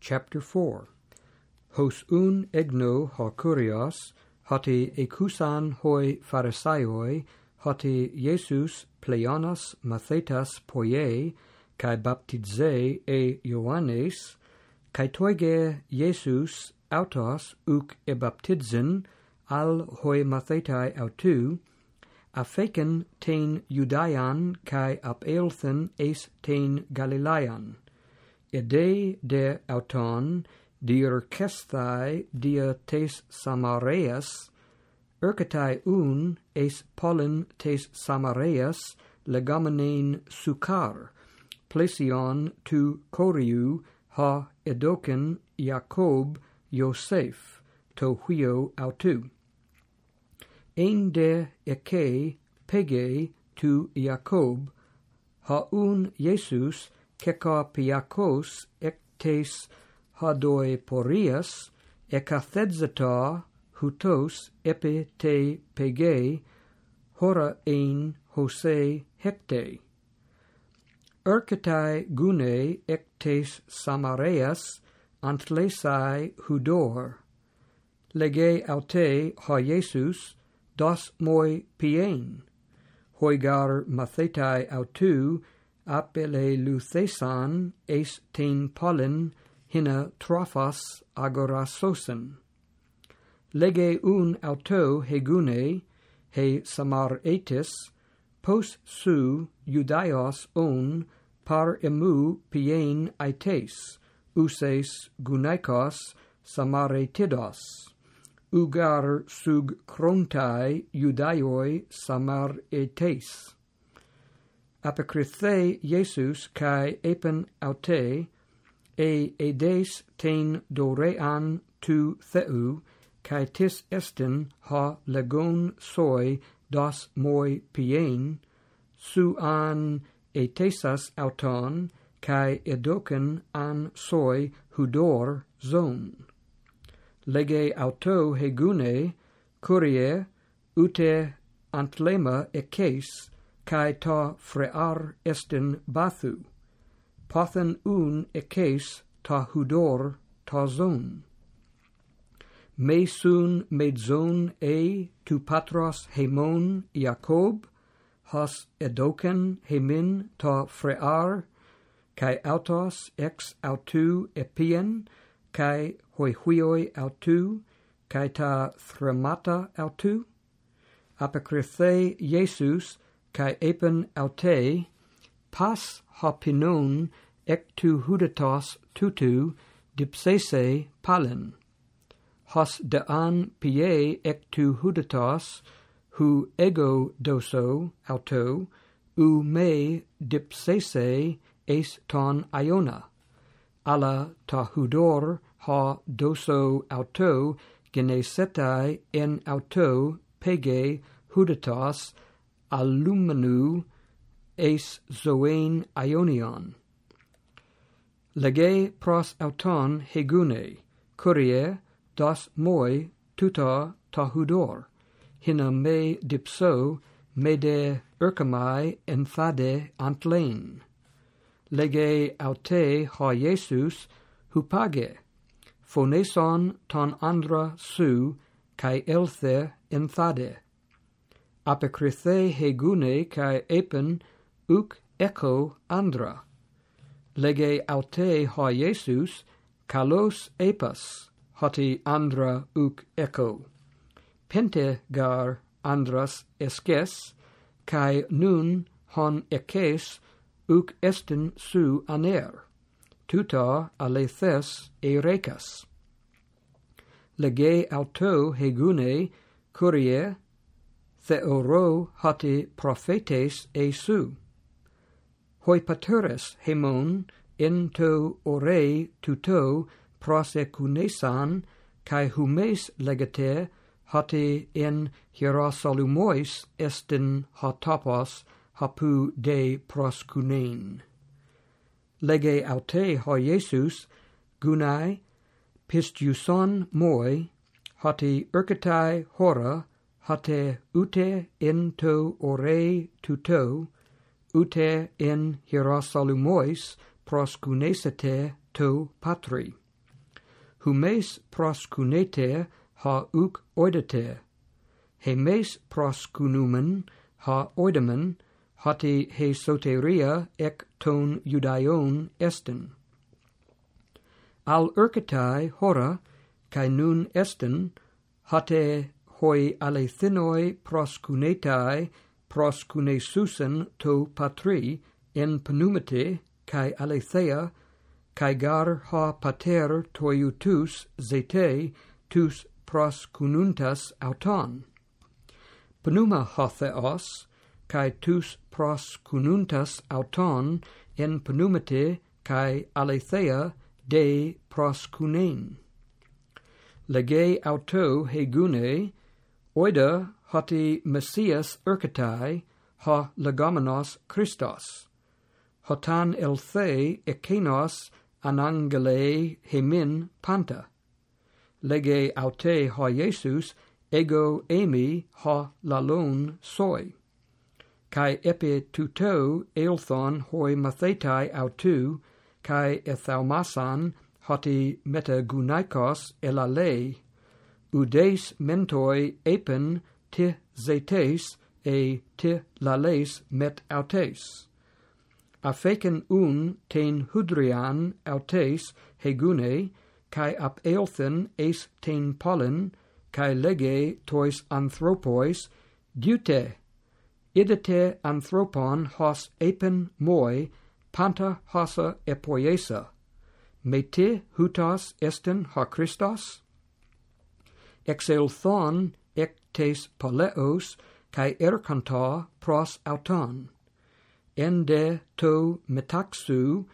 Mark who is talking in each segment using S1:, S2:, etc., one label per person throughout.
S1: Chapter 4 Hos un egno harcurios, hoti ecusan hoi pharisaioi, hoti Iesus pleonas mathetas poie kai baptize e Ioannes, kai toige Iesus autos uk e baptizen al hoi mathetai autu, afecen ten Judaian kai apelthen eis ten Galilean. Ide de auton dir kestai dia tes samareas erketai un es pollen tes samareas legamenein sukar plesion tu koriu ha edoken jacob yosef to huio autu. Ein de eke pege tu jacob ha un jesus kekapiakos ektes hadoeporias ekathedzeta hutos epi te pege hora ein hose hekte erkatai gune ectes samareas antlesai hudor. Lege aute ha Jesus dos moi pien hoigar mathetai autu apele luthesan eis ten pollen hina trophas agorasosen. Lege un auto hegune he samar etis, pos su judaios on par emu pien aites, uses gunaikos samaretidos, ugar sug crontai judaioi samar etes apokrythei Jesus kai epen aute e edes ten dorean tu theu kai tis estin ha legon soi dos moi pien su an etesas auton kai edoken an soi hudor zon. Lege auto hegune curie ute antlema e case kai ta frear estin bathu, pothen un ekes ta hudor ta zon. Me sun medzon e tu patros hemon Jacob, has edoken hemin ta frear, kai autos ex autu epien, kai hoihuioi autu, kai ta thremata autu. Apocrythe Jesus, kai epen aute pas hopinon ek tu hudatos tutu dipsese palen. Hos de an pie ek tu hudatos hu ego doso auto u me dipsese es ton iona ala ta hudor ha doso auto genesetai en auto pege hudatos alumenu eis zoein ionion. Lege pros auton hegune, curie dos moi tuta tahudor, hina me dipso mede urcamai enfade antlein. Lege aute ha Jesus hupage, phoneson ton andra su, cae elthe enfade apocrythe hegune kai epen uk echo andra. Lege aute ha Jesus kalos epas hoti andra uk echo. Pente gar andras eskes kai nun hon ekes uk estin su aner. Tuta alethes erekas. Lege auto hegune curie Theoro hati prophetes Esu. Hoi pateres hemon in to ore tuto prosecunesan, kai humes legate hati in hierosolumois estin hotopos hapu de proscunein. Lege aute ho Iesus, gunai, pistiuson moi, hati ercatai hora, hate ute in to ore tuto, ute in hierosalumois proscunesete to patri. Humes proscunete ha uc oidete, hemes proscunumen ha oidemen, hati he soteria ec ton judaion esten. Al ercetai hora, kai nun esten, hate hoi alethinoi proscunetai proscunesusen to patri en penumete kai aletheia kai gar ha pater toiutus zete tus proscununtas auton pneuma hotheos kai tus proscununtas auton en pneumate kai aletheia de proscunen lege auto hegune oida hoti Messias erkatai ha legomenos Christos. Hotan elthe ekenos anangele hemin panta. Lege aute ha Jesus ego emi ha lalon soi. Kai epi tuto elthon hoi mathetai autu, kai ethaumasan hoti metagunaikos elalei udes mentoi epen te zetes e te lales met autes. Afecen un ten hudrian autes hegune, cae ap eothen es ten pollen, cae lege tois anthropois, diute, idete anthropon hos epen moi, panta hosa epoiesa, me te hutas esten ha Christos? exelthon ec tes kai erkanta pros auton ende to metaxu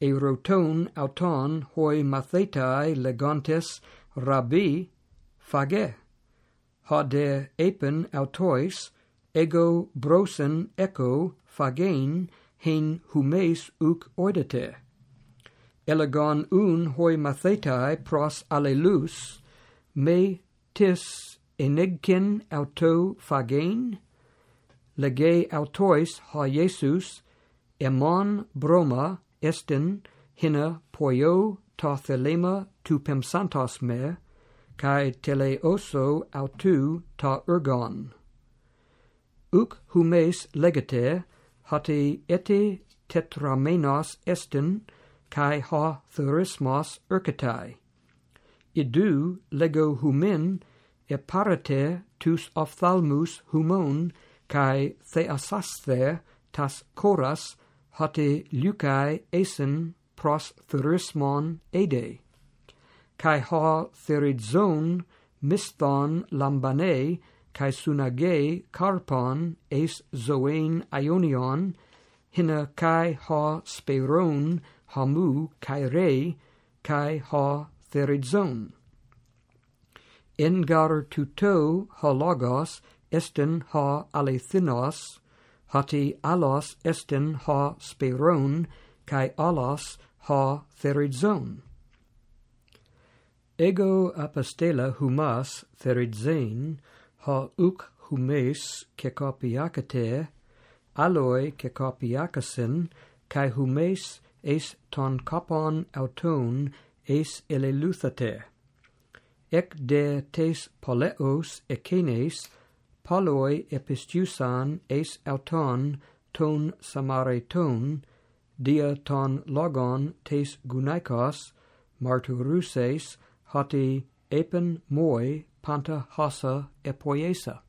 S1: eroton auton hoi mathetai legontes rabbi phage. Hode epen autois ego brosen echo phagein hen humes uk oidete. Elegon un hoi mathetai pros allelus me tis enigkin auto phagein, lege autois ha Jesus, emon broma estin hina poio ta thelema tu pemsantos me, cae teleoso autu ta ergon. Uc humes legate hati eti tetramenos estin, kai ha therismos ercatai. Idu lego humin Eparete tus ophthalmus humon, kai theasasthe tas koras hote lukai eisen pros therismon ede. kai ha theridzon misthon lambane, kai sunage carpon es zoen ionion, hina kai ha speron hamu kai rei, kai ha theridzon engar tuto hologos esten ha alethinos, hati alos esten ha speron, kai alos ha theridzon. Ego apostela humas theridzain, ha uc humes cecopiacate, aloi cecopiacasin, kai humes es ton copon auton es eleluthate ec de tes poleos ekenes poloi epistusan eis auton ton samareton dia ton logon tes gunaikos marturuses hoti epen moi panta hossa epoiesa.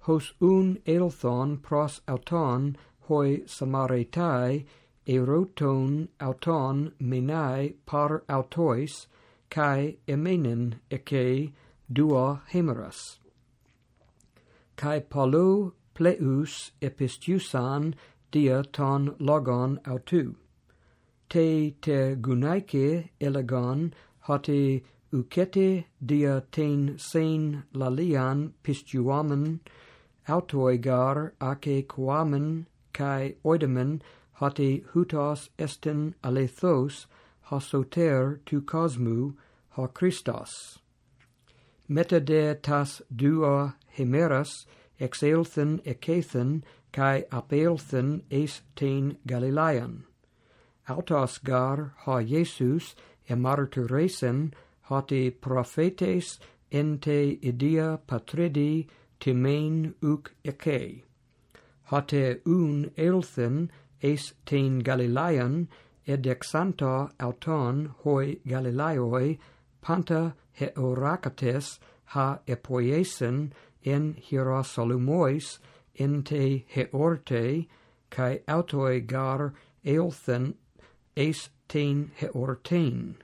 S1: Hos un elthon pros auton hoi samaretai eroton auton menai par autois kai emenin eke dua hemeras kai palu pleus epistiusan dia ton logon autou te te gunaike elegon hoti ukete dia ten sen lalian pistuamen autoigar ake quamen kai oidemen hoti hutos estin alethos hosoter tu cosmu ha Christos. Meta de tas dua hemeras exelthen ekethen kai apelthen eis ten Galilean. Autos gar ha Jesus emarturesen hoti prophetes ente idia patridi timen uc ecei. Hote un elthen eis ten Galilean edexanta auton hoi Galileoi panta heoracates ha epoiesen hierosolumois hierosolymois te heorte kai autoi gar eolthen eis ten heortein.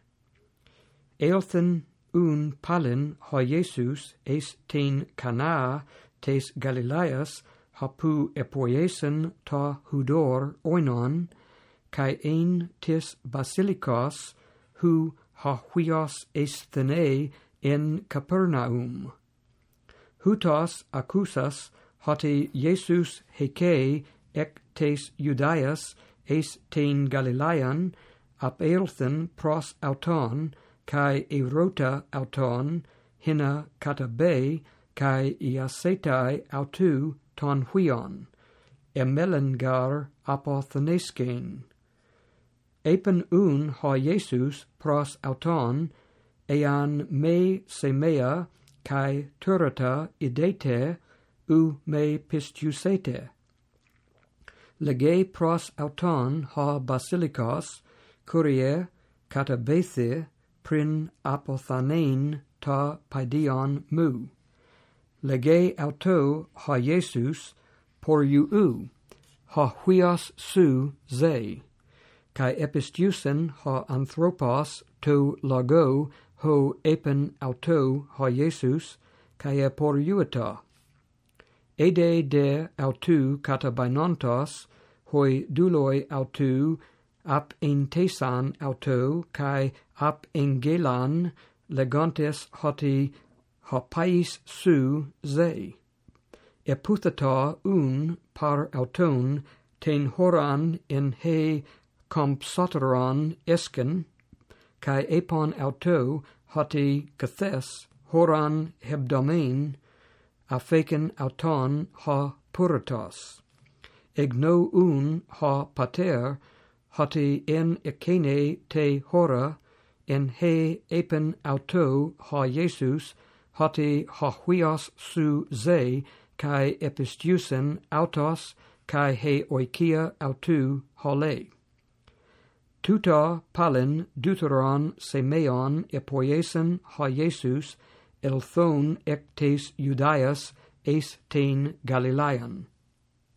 S1: Eolthen un palin ho Jesus eis ten Cana tes Galileas hapu epoiesen ta hudor oinon kai ein tis basilikos hu hoios esthene in Capernaum. Hutos accusas hoti Jesus heke ec tes Judaeas es ten Galilean apelthen pros auton kai erota auton hina katabe kai iasetai autu ton huion emelengar apothenesken epen un ha Jesus pros auton, ean me semea, kai turata idete, u me pistusete. Lege pros auton ha basilikos, curie, catabethi, prin apothanein ta paidion mu. Lege auto ha Jesus, por u ha huios su zei kai epistusen ha anthropos to logo ho epen auto ha Jesus kai aporiuta ede de autu katabainontos hoi duloi autu ap in tesan auto kai ap engelan legontes hoti hopais su ze eputheta un par auton ten horan in he compsoteron esken, kai epon auto hoti kathes, horan hebdomain, afeken auton ha puritas. Egno un ha pater, hoti en ekene te hora, en he epen auto ha Jesus, hoti ha huios su ze, kai epistiusen autos, kai he oikia autu hale. Tuta palin deuteron semeon epoiesen ha Jesus elthon ec ectes Judaeas eis ten Galilean.